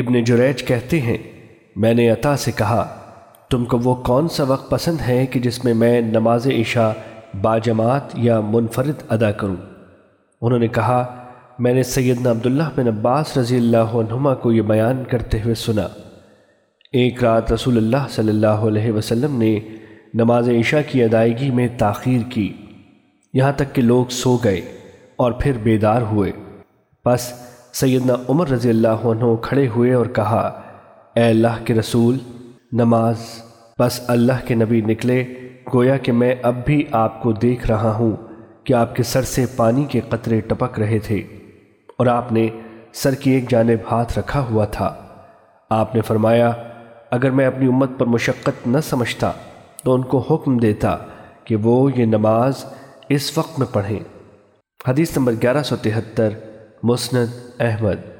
ابن جریج کہتے ہیں، میں نے عطا سے کہا، تم کو وہ کون سا وقت پسند ہے کہ جس میں میں نماز عشاء باجماعت یا منفرد ادا کروں؟ انہوں نے کہا، میں نے سیدنا عبداللہ بن عباس رضی اللہ عنہما کو یہ بیان کرتے ہوئے سنا۔ ایک رات رسول اللہ صلی اللہ علیہ وسلم نے نماز عشاء کی ادائیگی میں تاخیر کی۔ یہاں تک کہ سیدنا عمر رضی اللہ عنہ کھڑے ہوئے اور کہا، اے اللہ کے رسول، نماز، بس اللہ کے نبی نکلے، گویا کہ میں اب بھی آپ کو دیکھ رہا ہوں کہ آپ کے سر سے پانی کے قطرے ٹپک رہے تھے اور آپ نے سر کی ایک جانب ہاتھ رکھا ہوا تھا۔ آپ نے فرمایا، اگر میں اپنی امت پر مشقت نہ سمجھتا تو ان کو حکم دیتا کہ وہ یہ نماز اس وقت میں پڑھیں۔ حدیث نمبر گیارہ سو تہتر حکم دیتا